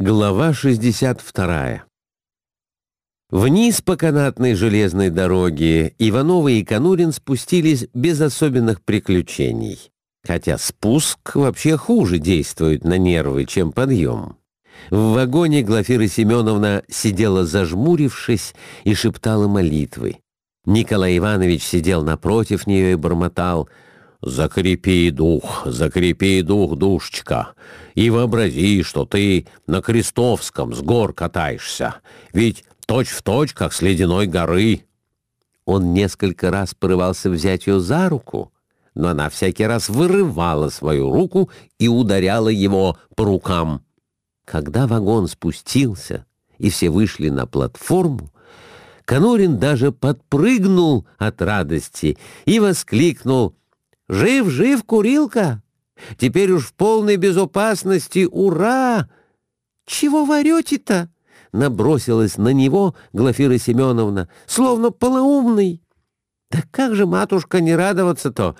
Глава 62 Вниз по канатной железной дороге Ивановы и Конурин спустились без особенных приключений, хотя спуск вообще хуже действует на нервы, чем подъем. В вагоне Глафира Семеновна сидела зажмурившись и шептала молитвы. Николай Иванович сидел напротив нее и бормотал — Закрепи дух, закрепи дух, душечка, и вообрази, что ты на Крестовском с гор катаешься, ведь точь-в-точь, точь, как с ледяной горы. Он несколько раз порывался взять ее за руку, но она всякий раз вырывала свою руку и ударяла его по рукам. Когда вагон спустился, и все вышли на платформу, Конорин даже подпрыгнул от радости и воскликнул — Жив, жив, курилка! Теперь уж в полной безопасности, ура! Чего варете-то? Набросилась на него Глафира Семеновна, словно полоумный. Да как же, матушка, не радоваться-то?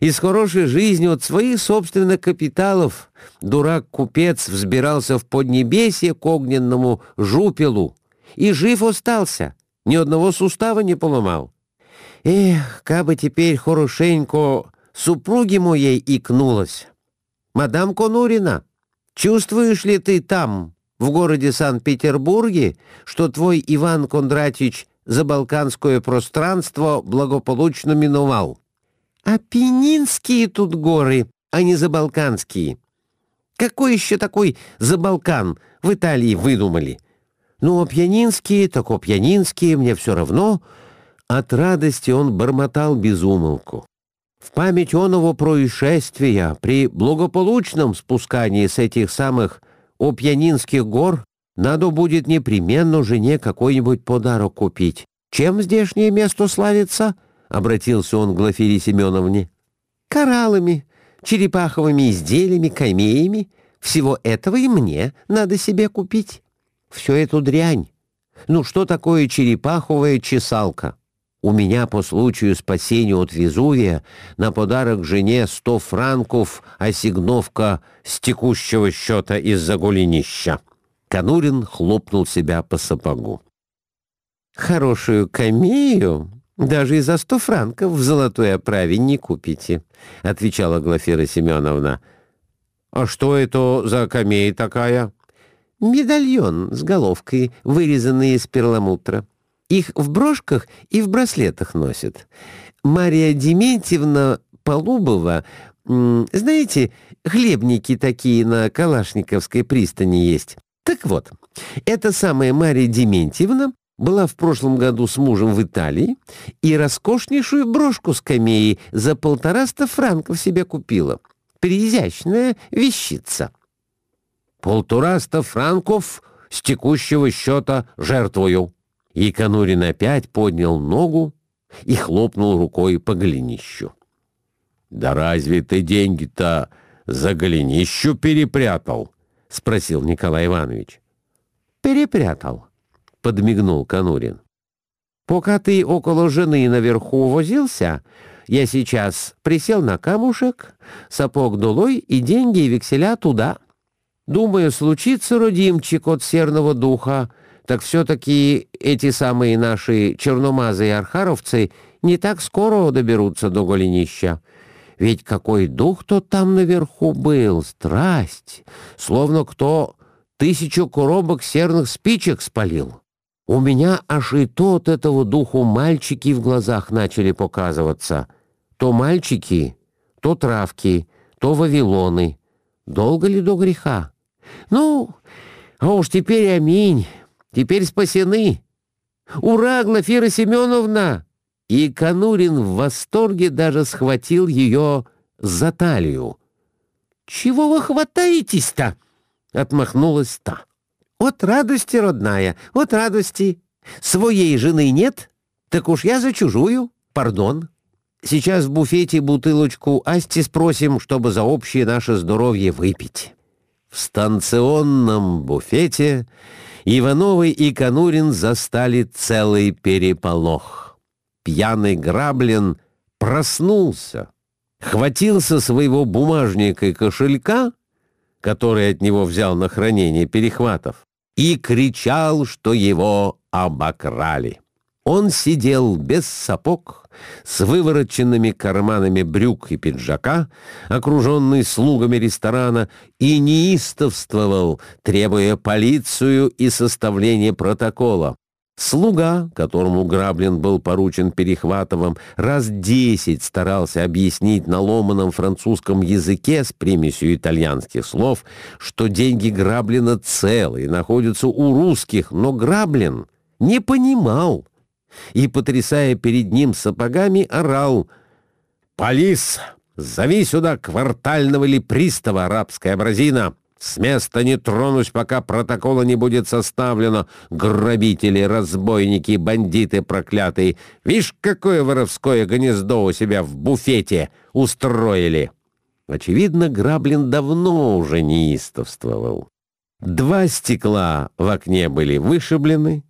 Из хорошей жизни от своих собственных капиталов дурак-купец взбирался в поднебесье к огненному жупелу и жив остался, ни одного сустава не поломал. Эх, кабы теперь хорошенько супруги моей икнулась. «Мадам Конурина, чувствуешь ли ты там, в городе Санкт-Петербурге, что твой Иван Кондратич забалканское пространство благополучно миновал?» «А Пенинские тут горы, а не забалканские. Какой еще такой забалкан в Италии выдумали?» «Ну, опьянинские, так опьянинские, мне все равно». От радости он бормотал безумолку. В память оного происшествия при благополучном спускании с этих самых Опьянинских гор надо будет непременно жене какой-нибудь подарок купить. Чем здешнее место славится? — обратился он к Глафире Семеновне. Кораллами, черепаховыми изделиями, камеями. Всего этого и мне надо себе купить. Всю эту дрянь. Ну что такое черепаховая чесалка? У меня по случаю спасения от Везувия на подарок жене сто франков осигновка с текущего счета из-за голенища. Конурин хлопнул себя по сапогу. «Хорошую камею даже и за сто франков в золотой оправе не купите», — отвечала Глафира Семеновна. «А что это за камея такая?» «Медальон с головкой, вырезанный из перламутра». Их в брошках и в браслетах носят. Мария Дементьевна Полубова, знаете, хлебники такие на Калашниковской пристани есть. Так вот, эта самая Мария Дементьевна была в прошлом году с мужем в Италии и роскошнейшую брошку с камеей за полтораста франков себе купила. Приизящная вещица. «Полтораста франков с текущего счета жертвую», и Конурин опять поднял ногу и хлопнул рукой по голенищу. «Да разве ты деньги-то за голенищу перепрятал?» — спросил Николай Иванович. «Перепрятал», — подмигнул Конурин. «Пока ты около жены наверху возился, я сейчас присел на камушек, сапог долой и деньги и векселя туда. Думаю, случится, родимчик от серного духа, — так все-таки эти самые наши черномазы и архаровцы не так скоро доберутся до голенища. Ведь какой дух-то там наверху был, страсть, словно кто тысячу коробок серных спичек спалил. У меня аж и то от этого духу мальчики в глазах начали показываться. То мальчики, то травки, то вавилоны. Долго ли до греха? Ну, а уж теперь аминь. Теперь спасены. Ура, Глафира Семеновна!» И Конурин в восторге даже схватил ее за талию. «Чего вы хватаетесь-то?» — отмахнулась та. «От радости, родная, от радости. Своей жены нет? Так уж я за чужую. Пардон. Сейчас в буфете бутылочку Асти спросим, чтобы за общее наше здоровье выпить». В станционном буфете Ивановы и Конурин застали целый переполох. Пьяный Граблин проснулся, хватился своего бумажника и кошелька, который от него взял на хранение Перехватов, и кричал, что его обокрали. Он сидел без сапог, с вывороченными карманами брюк и пиджака, окруженный слугами ресторана, и неистовствовал, требуя полицию и составление протокола. Слуга, которому Граблин был поручен Перехватовым, раз десять старался объяснить на ломаном французском языке с примесью итальянских слов, что деньги Граблина целы и находятся у русских, но Граблин не понимал и, потрясая перед ним сапогами, орал «Полис, зови сюда квартального или пристава арабская бразина!» С места не тронусь, пока протокола не будет составлено. Грабители, разбойники, бандиты проклятые. Вишь, какое воровское гнездо у себя в буфете устроили. Очевидно, Граблин давно уже неистовствовал. Два стекла в окне были вышиблены.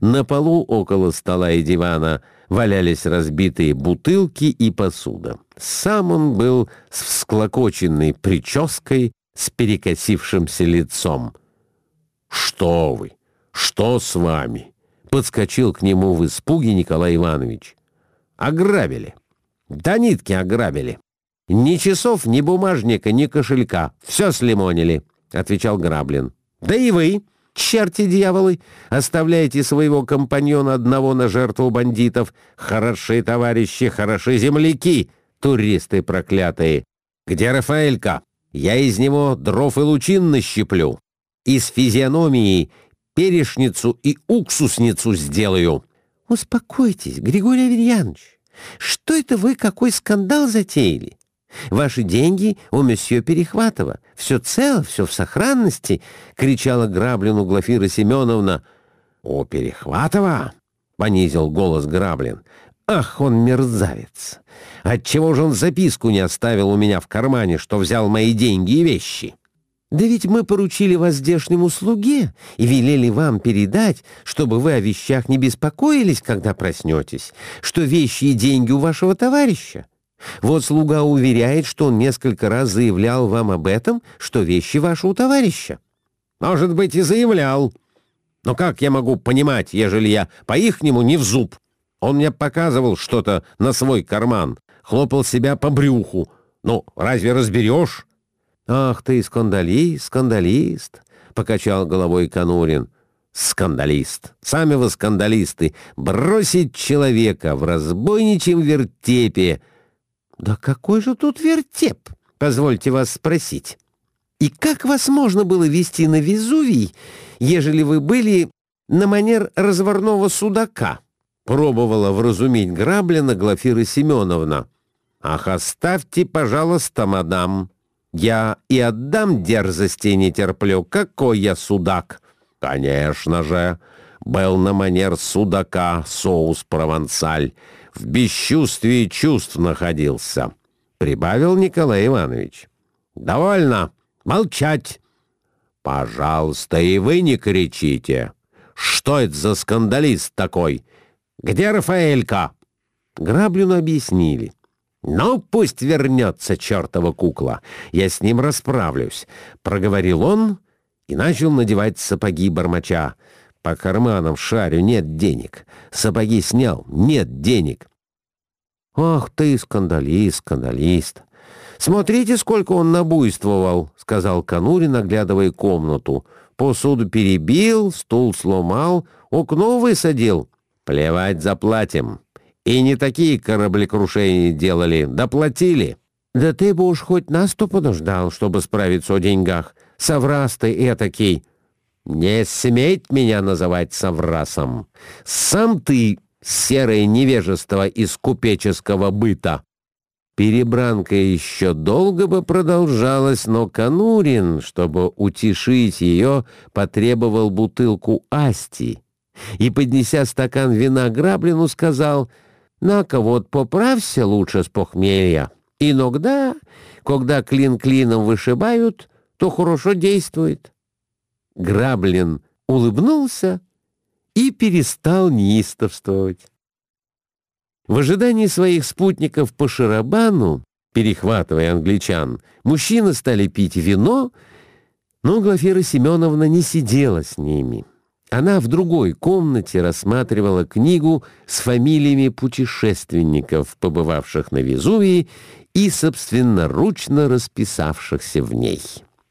На полу около стола и дивана валялись разбитые бутылки и посуда. Сам он был с всклокоченной прической, с перекосившимся лицом. «Что вы? Что с вами?» — подскочил к нему в испуге Николай Иванович. «Ограбили. Да нитки ограбили. Ни часов, ни бумажника, ни кошелька. Все слимонили», — отвечал Граблин. «Да и вы, черти дьяволы, оставляете своего компаньона одного на жертву бандитов. Хорошие товарищи, хорошие земляки, туристы проклятые. Где Рафаэлька?» Я из него дров и лучин нащеплю. Из физиономии перешницу и уксусницу сделаю. Успокойтесь, Григорий Аверьянович. Что это вы какой скандал затеяли? Ваши деньги у месье Перехватова. Все цело, все в сохранности, — кричала Граблину Глафира Семеновна. — У Перехватова? — понизил голос Граблин. Ах, он мерзавец! Отчего же он записку не оставил у меня в кармане, что взял мои деньги и вещи? Да ведь мы поручили вас здешнему слуге и велели вам передать, чтобы вы о вещах не беспокоились, когда проснетесь, что вещи и деньги у вашего товарища. Вот слуга уверяет, что он несколько раз заявлял вам об этом, что вещи ваши у товарища. Может быть, и заявлял. Но как я могу понимать, ежели я по-ихнему не в зуб? Он мне показывал что-то на свой карман, хлопал себя по брюху. Ну, разве разберешь? «Ах ты, скандалист, скандалист!» — покачал головой Конурин. «Скандалист! Сами вы скандалисты! Бросить человека в разбойничьем вертепе!» «Да какой же тут вертеп? Позвольте вас спросить. И как вас можно было вести на Везувий, ежели вы были на манер разварного судака?» Пробовала вразумить Граблина Глафира Семеновна. «Ах, оставьте, пожалуйста, мадам. Я и отдам дерзости не терплю. Какой я судак!» «Конечно же!» Был на манер судака соус провансаль. В бесчувствии чувств находился. Прибавил Николай Иванович. «Довольно! Молчать!» «Пожалуйста, и вы не кричите! Что это за скандалист такой?» Где Рафаэлька?» Граблюну объяснили. «Ну, пусть вернется чертова кукла. Я с ним расправлюсь», — проговорил он и начал надевать сапоги бормоча. «По карманам шарю, нет денег. Сапоги снял, нет денег». «Ах ты, скандалист, скандалист! Смотрите, сколько он набуйствовал», — сказал Конурин, оглядывая комнату. «Посуду перебил, стул сломал, окно высадил». Плевать заплатим. И не такие кораблекрушения делали, доплатили. Да ты бы уж хоть нас то подождал, чтобы справиться о деньгах. Соврас ты этакий. Не сметь меня называть соврасом. Сам ты серое невежество из купеческого быта. Перебранка еще долго бы продолжалась, но Конурин, чтобы утешить ее, потребовал бутылку асти и, поднеся стакан вина Граблину, сказал, «На-ка вот поправься лучше с похмелья. Иногда, когда клин клином вышибают, то хорошо действует». Граблин улыбнулся и перестал неистовствовать. В ожидании своих спутников по Шарабану, перехватывая англичан, мужчины стали пить вино, Но Глафира Семеновна не сидела с ними. Она в другой комнате рассматривала книгу с фамилиями путешественников, побывавших на Везувии и собственноручно расписавшихся в ней.